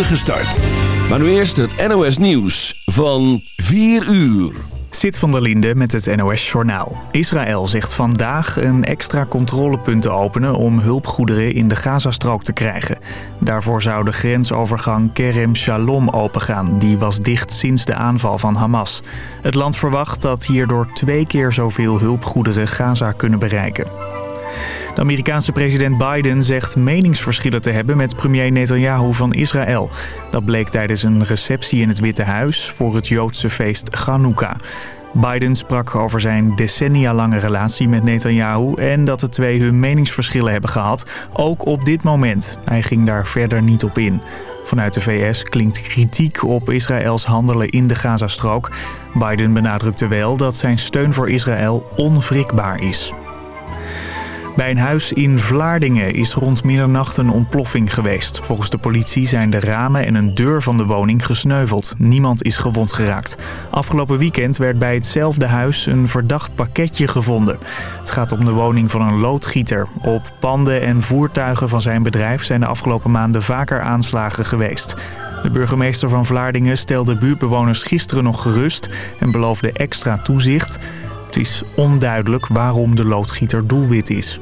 spoedige start. Maar nu eerst het NOS Nieuws van 4 uur. Zit van der Linde met het NOS-journaal. Israël zegt vandaag een extra controlepunt te openen om hulpgoederen in de Gazastrook te krijgen. Daarvoor zou de grensovergang Kerem Shalom opengaan. Die was dicht sinds de aanval van Hamas. Het land verwacht dat hierdoor twee keer zoveel hulpgoederen Gaza kunnen bereiken. De Amerikaanse president Biden zegt meningsverschillen te hebben met premier Netanyahu van Israël. Dat bleek tijdens een receptie in het Witte Huis voor het Joodse feest Chanukka. Biden sprak over zijn decennia lange relatie met Netanyahu en dat de twee hun meningsverschillen hebben gehad, ook op dit moment. Hij ging daar verder niet op in. Vanuit de VS klinkt kritiek op Israëls handelen in de Gazastrook. Biden benadrukte wel dat zijn steun voor Israël onwrikbaar is. Bij een huis in Vlaardingen is rond middernacht een ontploffing geweest. Volgens de politie zijn de ramen en een deur van de woning gesneuveld. Niemand is gewond geraakt. Afgelopen weekend werd bij hetzelfde huis een verdacht pakketje gevonden. Het gaat om de woning van een loodgieter. Op panden en voertuigen van zijn bedrijf zijn de afgelopen maanden vaker aanslagen geweest. De burgemeester van Vlaardingen stelde buurtbewoners gisteren nog gerust en beloofde extra toezicht... Het is onduidelijk waarom de loodgieter doelwit is.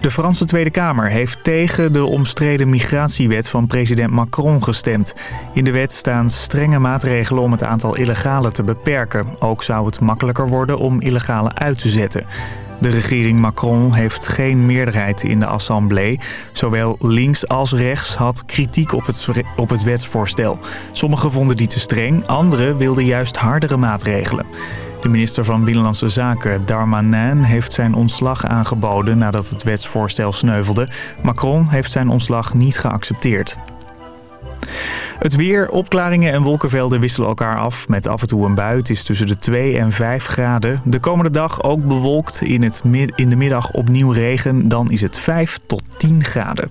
De Franse Tweede Kamer heeft tegen de omstreden migratiewet van president Macron gestemd. In de wet staan strenge maatregelen om het aantal illegalen te beperken. Ook zou het makkelijker worden om illegalen uit te zetten. De regering Macron heeft geen meerderheid in de assemblée. Zowel links als rechts had kritiek op het, op het wetsvoorstel. Sommigen vonden die te streng, anderen wilden juist hardere maatregelen. De minister van Binnenlandse Zaken, Darmanin, heeft zijn ontslag aangeboden nadat het wetsvoorstel sneuvelde. Macron heeft zijn ontslag niet geaccepteerd. Het weer, opklaringen en wolkenvelden wisselen elkaar af met af en toe een bui. Het is tussen de 2 en 5 graden. De komende dag ook bewolkt, in, het in de middag opnieuw regen. Dan is het 5 tot 10 graden.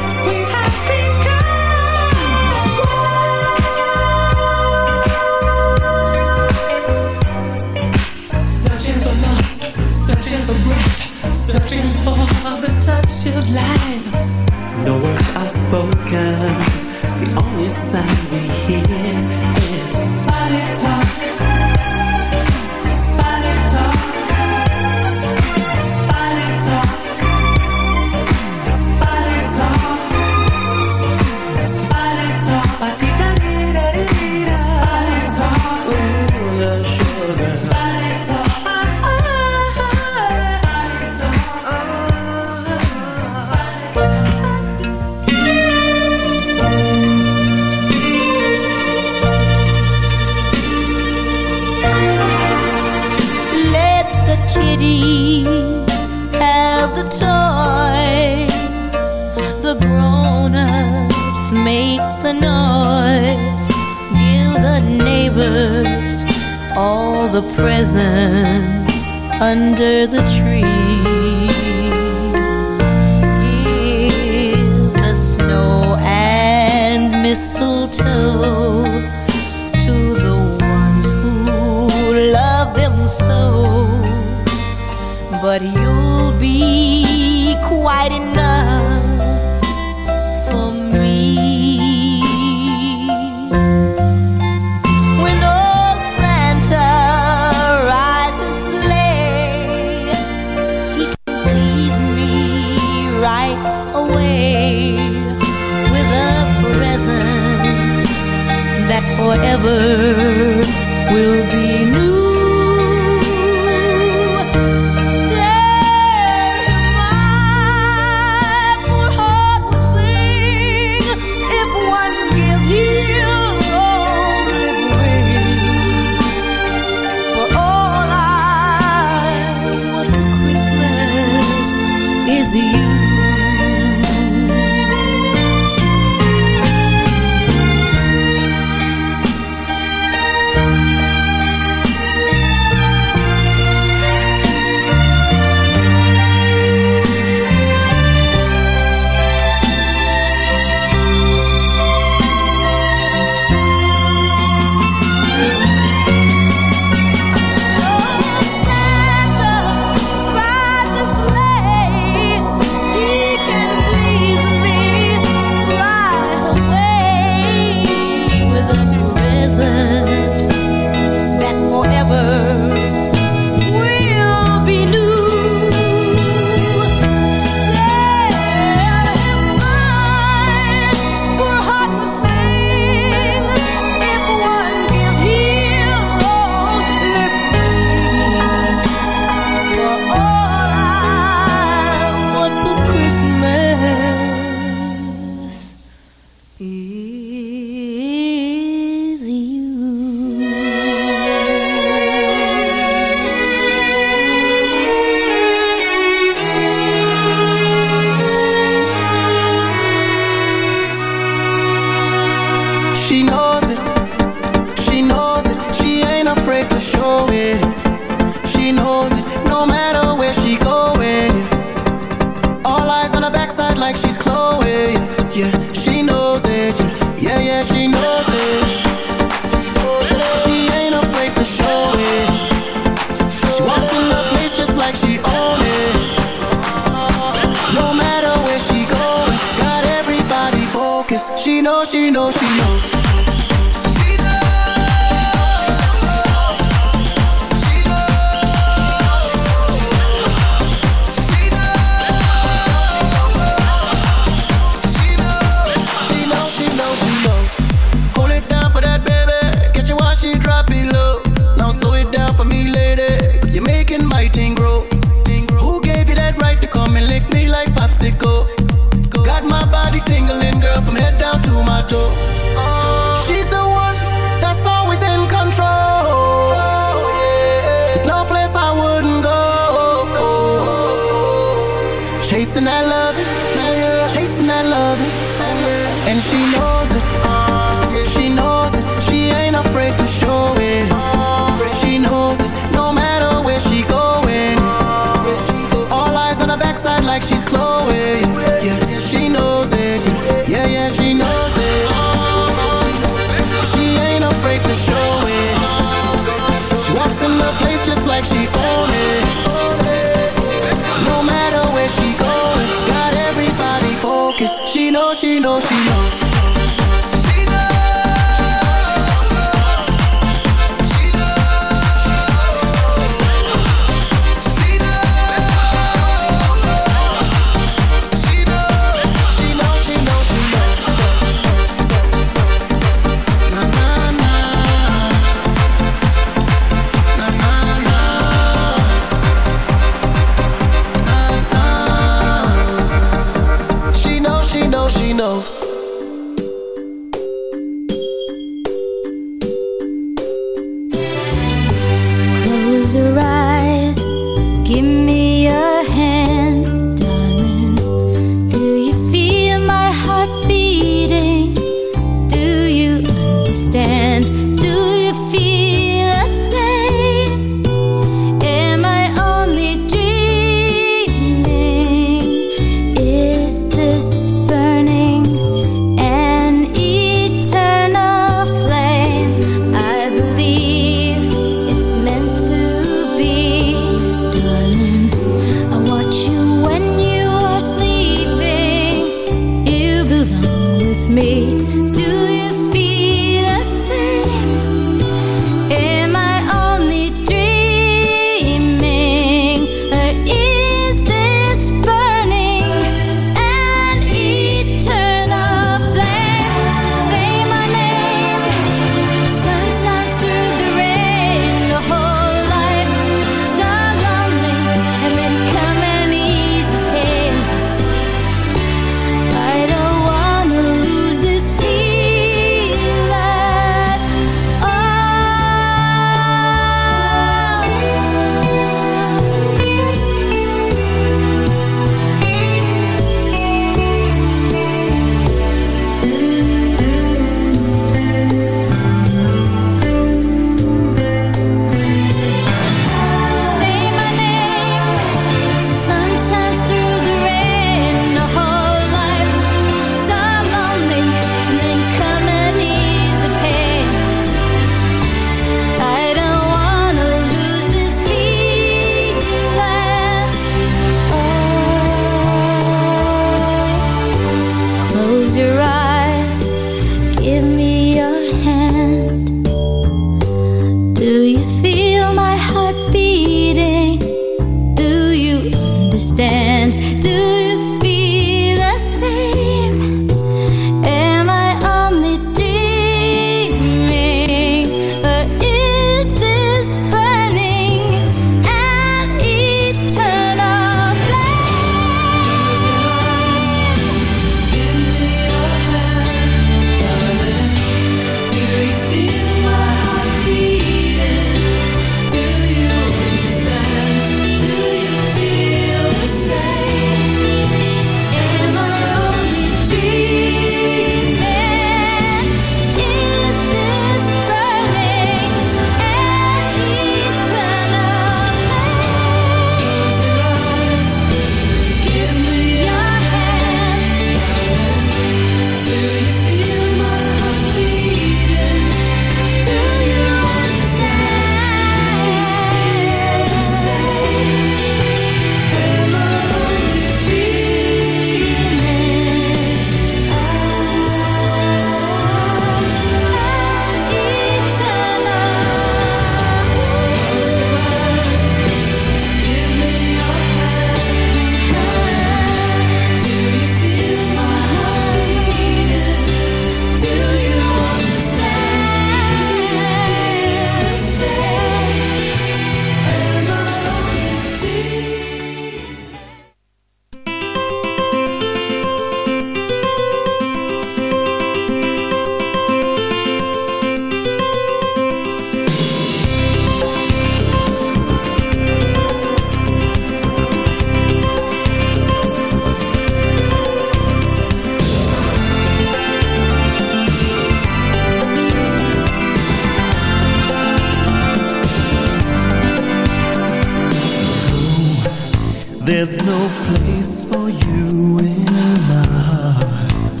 There's no place for you in my heart.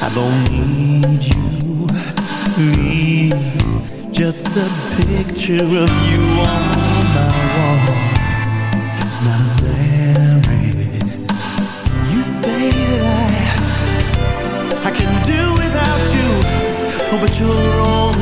I don't need you. Leave just a picture of you on my wall. It's not a. You say that I I can do without you, but you're wrong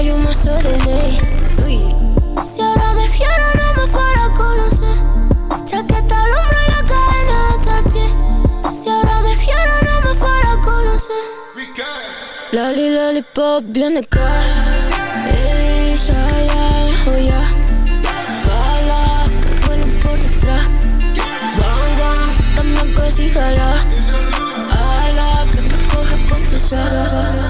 Siempre hay un mazo de ley. Si ahora me fiero no me fuera a conocer. Chaqueta al hombro y la cadena hasta el pie. Si ahora me fiero no me fuera a conocer. Loli, lollipop, viene cash Ey, ya, oh ya. Bala, que vuelen por detrás. Bang, bang, también que si jala Ala, que me coge confesar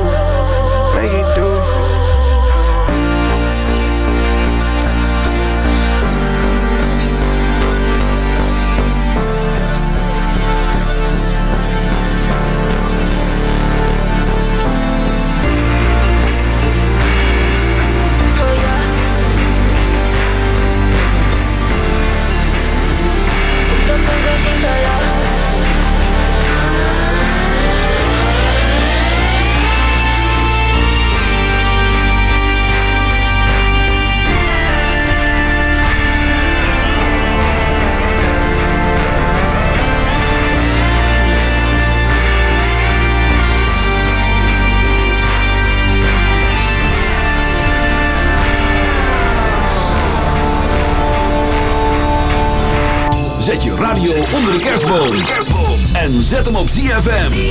zet hem op ZFM.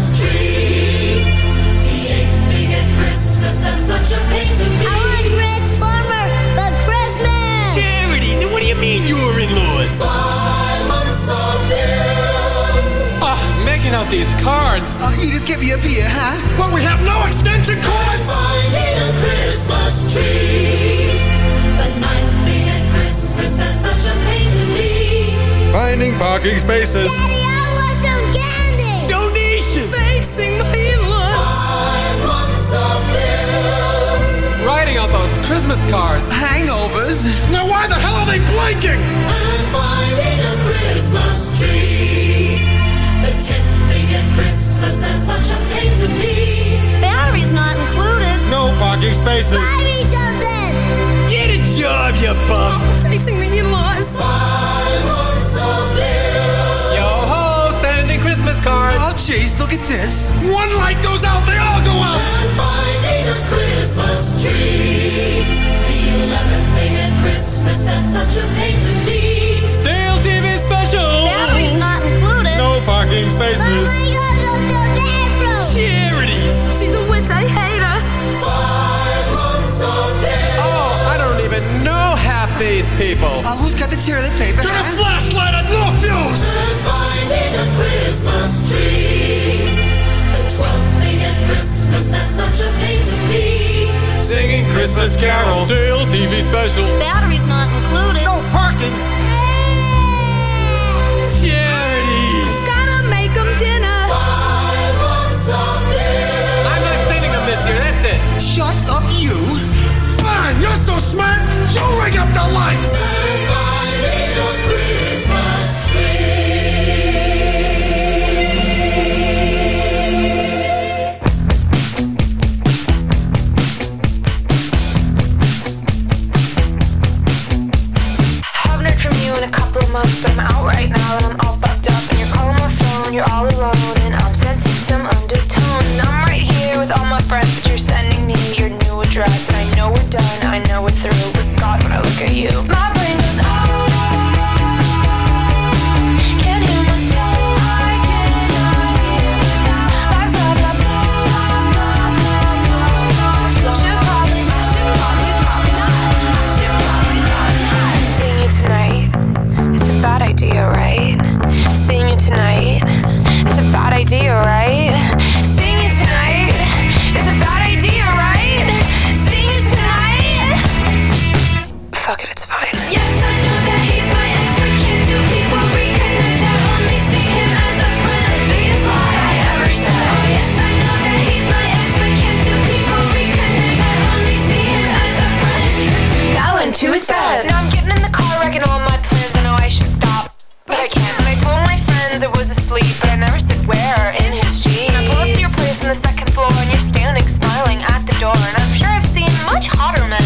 making out these cards. Oh, you just get me up here, huh? Well, we have no extension cords! Finding a Christmas tree. The ninth thing at Christmas that's such a pain to me. Finding parking spaces. Daddy, I want some candy. Donations. Facing my in-laws. Five months of bills. Writing out those Christmas cards. Hangovers? Now why the hell are they blinking? And finding a Christmas tree. The tenth thing at Christmas that's such a pain to me. Battery's not included. No parking spaces. Buy me something. Get a job, you bum. Facing the in-laws. Five months of bills. Yo ho, sending Christmas cards. Oh, jeez, look at this. One light goes out, they all go out. And finding a Christmas tree. The eleventh thing at Christmas that's such a pain to me. No spaces. Mama, I go to the bathroom. Charities. She's a witch. I hate her. Five months of bills. Oh, I don't even know half these people. Uh, who's got the toilet paper? Turn a flashlight on, no fuse. And finding a Christmas tree. The twelfth thing at Christmas that's such a pain to me. Singing Christmas carols. Stale TV special. Battery's not included. No parking. You ring up the lights. In his sheets. And I pull up to your place on the second floor, and you're standing smiling at the door. And I'm sure I've seen much hotter men,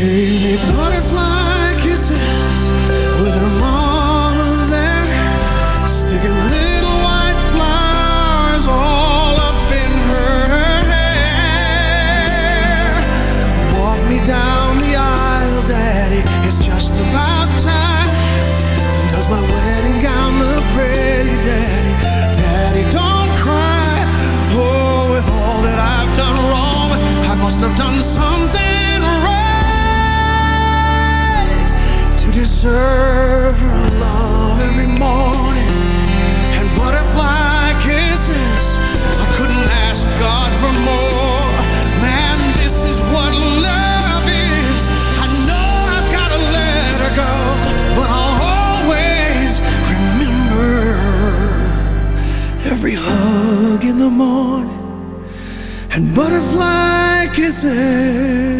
gave morning and butterfly kisses.